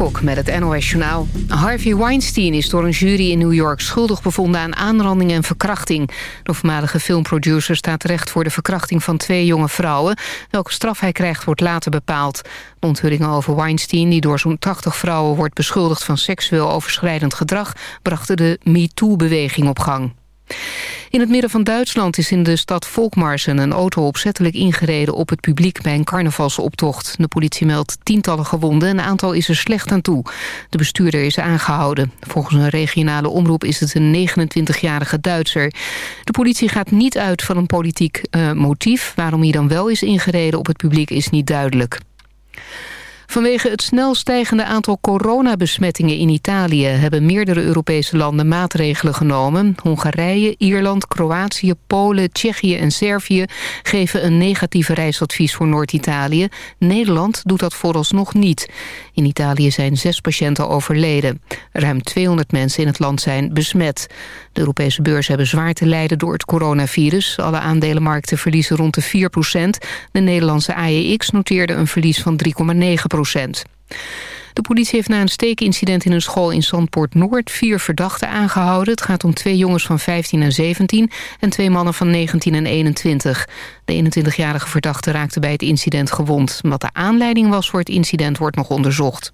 Met het NOS-journaal. Harvey Weinstein is door een jury in New York schuldig bevonden aan aanranding en verkrachting. De voormalige filmproducer staat terecht voor de verkrachting van twee jonge vrouwen. Welke straf hij krijgt wordt later bepaald. De onthullingen over Weinstein, die door zo'n 80 vrouwen wordt beschuldigd van seksueel overschrijdend gedrag, brachten de MeToo-beweging op gang. In het midden van Duitsland is in de stad Volkmarsen een auto opzettelijk ingereden op het publiek bij een carnavalsoptocht. De politie meldt tientallen gewonden en een aantal is er slecht aan toe. De bestuurder is aangehouden. Volgens een regionale omroep is het een 29-jarige Duitser. De politie gaat niet uit van een politiek uh, motief. Waarom hij dan wel is ingereden op het publiek is niet duidelijk. Vanwege het snel stijgende aantal coronabesmettingen in Italië... hebben meerdere Europese landen maatregelen genomen. Hongarije, Ierland, Kroatië, Polen, Tsjechië en Servië... geven een negatief reisadvies voor Noord-Italië. Nederland doet dat vooralsnog niet. In Italië zijn zes patiënten overleden. Ruim 200 mensen in het land zijn besmet. De Europese beurzen hebben zwaar te lijden door het coronavirus. Alle aandelenmarkten verliezen rond de 4 procent. De Nederlandse AEX noteerde een verlies van 3,9 procent. De politie heeft na een steekincident in een school in Zandpoort Noord vier verdachten aangehouden. Het gaat om twee jongens van 15 en 17 en twee mannen van 19 en 21. De 21-jarige verdachte raakte bij het incident gewond. Wat de aanleiding was voor het incident wordt nog onderzocht.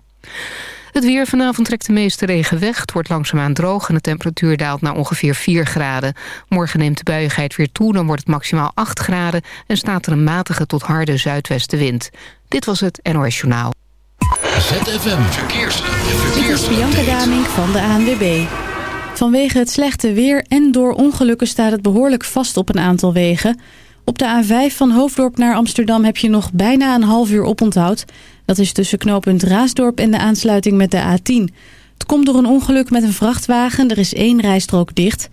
Het weer vanavond trekt de meeste regen weg. Het wordt langzaamaan droog en de temperatuur daalt naar ongeveer 4 graden. Morgen neemt de buiigheid weer toe, dan wordt het maximaal 8 graden... en staat er een matige tot harde zuidwestenwind. Dit was het NOS Journaal. ZFM Verkeers. Dit is Bianca Damink van de ANWB. Vanwege het slechte weer en door ongelukken staat het behoorlijk vast op een aantal wegen. Op de A5 van Hoofddorp naar Amsterdam heb je nog bijna een half uur oponthoud. Dat is tussen knooppunt Raasdorp en de aansluiting met de A10. Het komt door een ongeluk met een vrachtwagen. Er is één rijstrook dicht.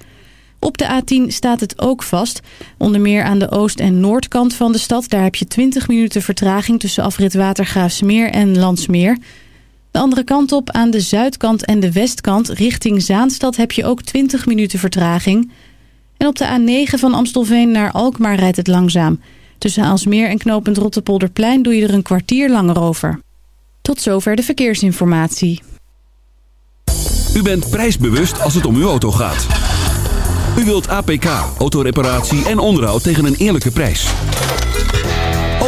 Op de A10 staat het ook vast. Onder meer aan de oost- en noordkant van de stad. Daar heb je 20 minuten vertraging tussen afrit Watergraafsmeer en Landsmeer. De andere kant op, aan de zuidkant en de westkant, richting Zaanstad... heb je ook 20 minuten vertraging. En op de A9 van Amstelveen naar Alkmaar rijdt het langzaam. Tussen Aalsmeer en knooppunt Rottepolderplein doe je er een kwartier langer over. Tot zover de verkeersinformatie. U bent prijsbewust als het om uw auto gaat. U wilt APK, autoreparatie en onderhoud tegen een eerlijke prijs.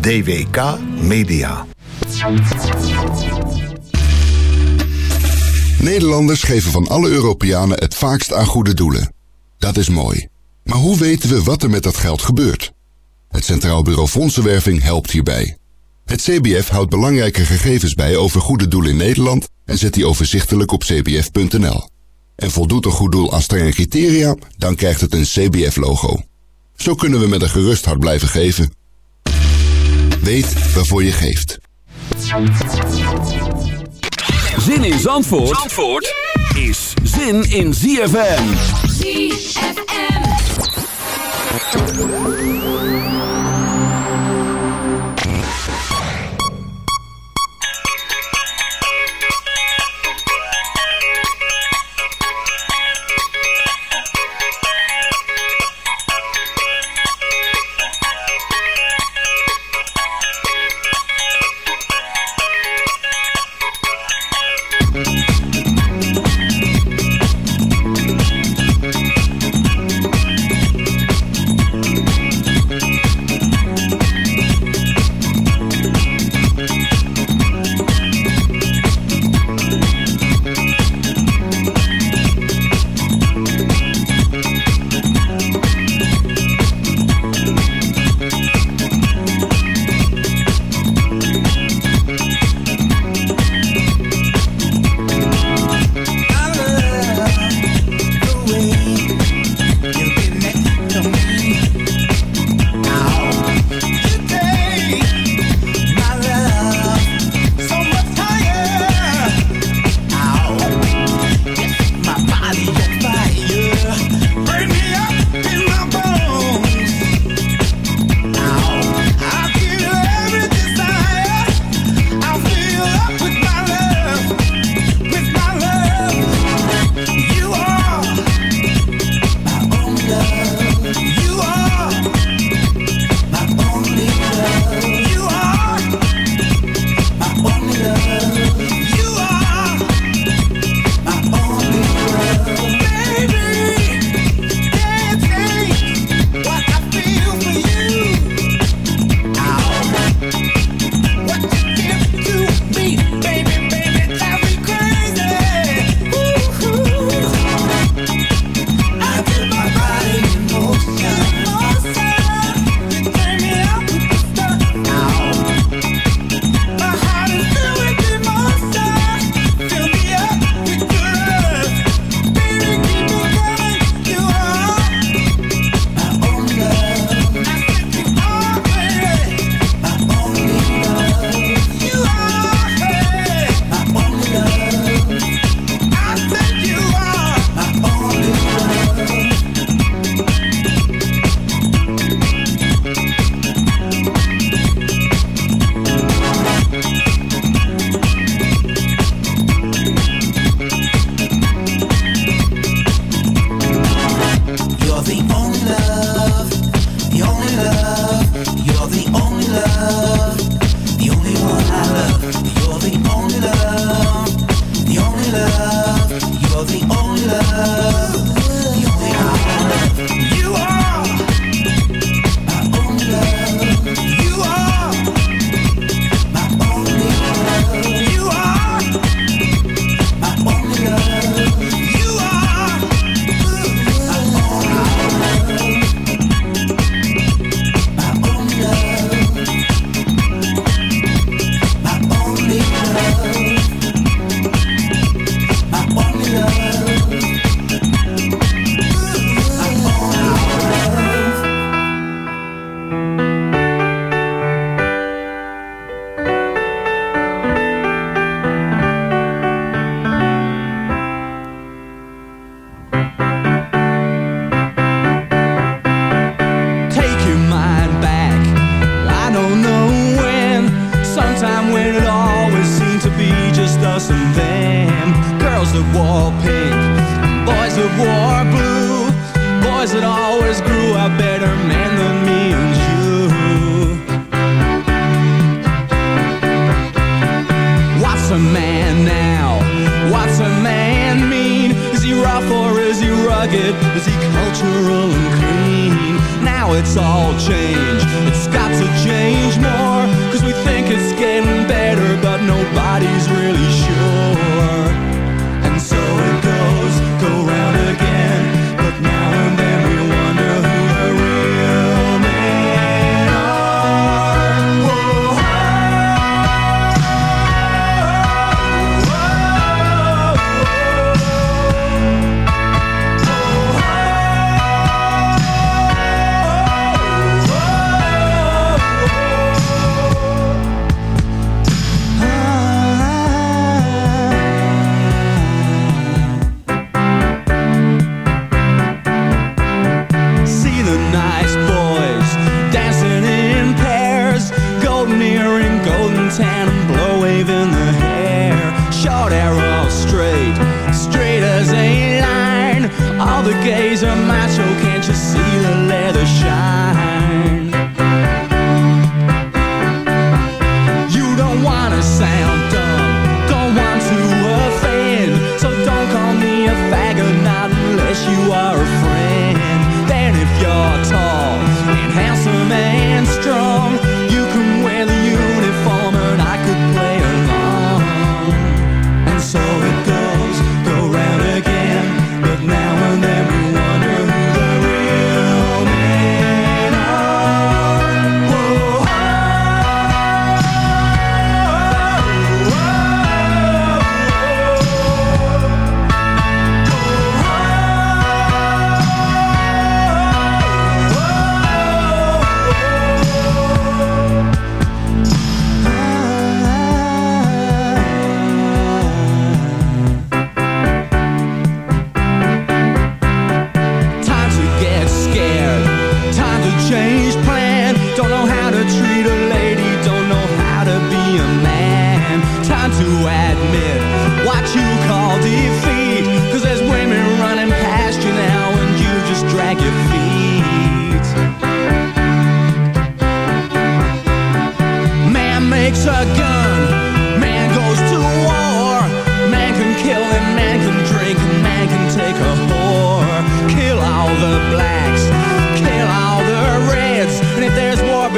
DWK Media. Nederlanders geven van alle Europeanen het vaakst aan goede doelen. Dat is mooi. Maar hoe weten we wat er met dat geld gebeurt? Het Centraal Bureau Fondsenwerving helpt hierbij. Het CBF houdt belangrijke gegevens bij over goede doelen in Nederland en zet die overzichtelijk op cbf.nl. En voldoet een goed doel aan strenge criteria, dan krijgt het een CBF-logo. Zo kunnen we met een gerust hart blijven geven. Weet waarvoor je geeft. Zin in Zandvoort, Zandvoort is zin in ZFM. ZFM.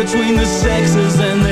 Between the sexes, and there'll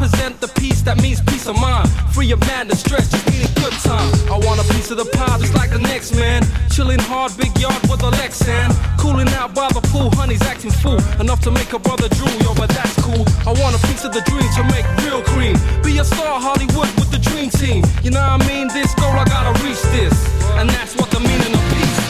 Represent the peace that means peace of mind. Free of madness, stress, just need a good time. I want a piece of the pie just like the next man. Chilling hard, big yard with a Lexan. Cooling out by the pool, honey's acting fool. Enough to make a brother drool, yo, but that's cool. I want a piece of the dream to make real cream. Be a star, Hollywood with the dream team. You know what I mean? This goal, I gotta reach this. And that's what the meaning of peace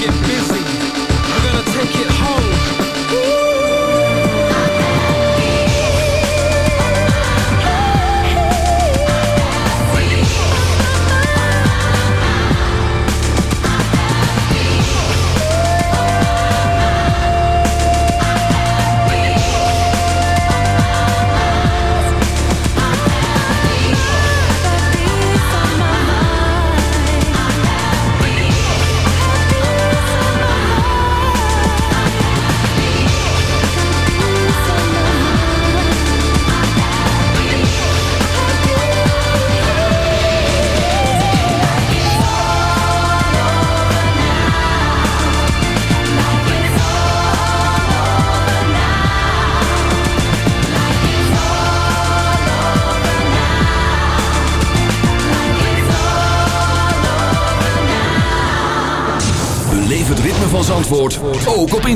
get busy.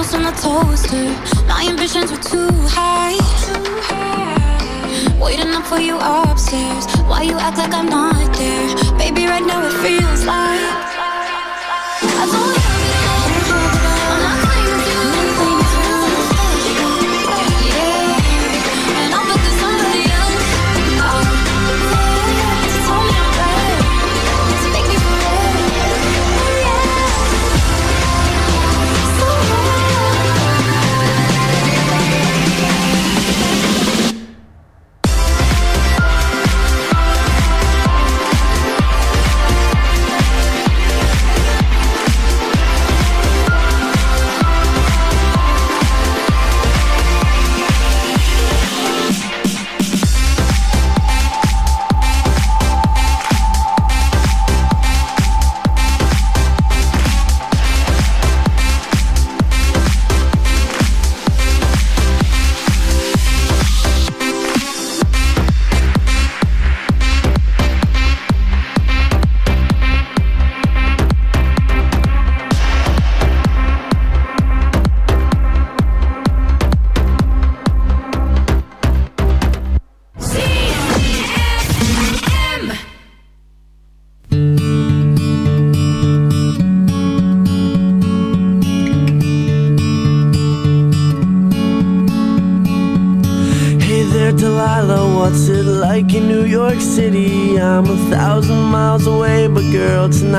coaster. My ambitions were too high. Waiting up for you upstairs. Why you act like I'm not there? Baby, right now it feels like.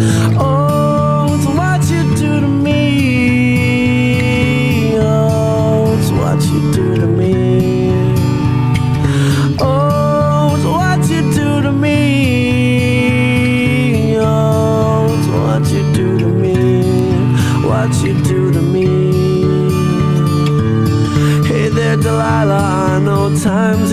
Oh, it's what you do to me. Oh, it's what you do to me. Oh, it's what you do to me. Oh, it's what you do to me. What you do to me. Hey there, Delilah. I know times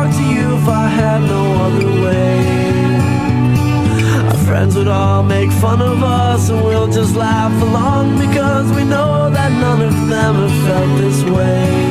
friends would all make fun of us, and we'll just laugh along because we know that none of them have felt this way.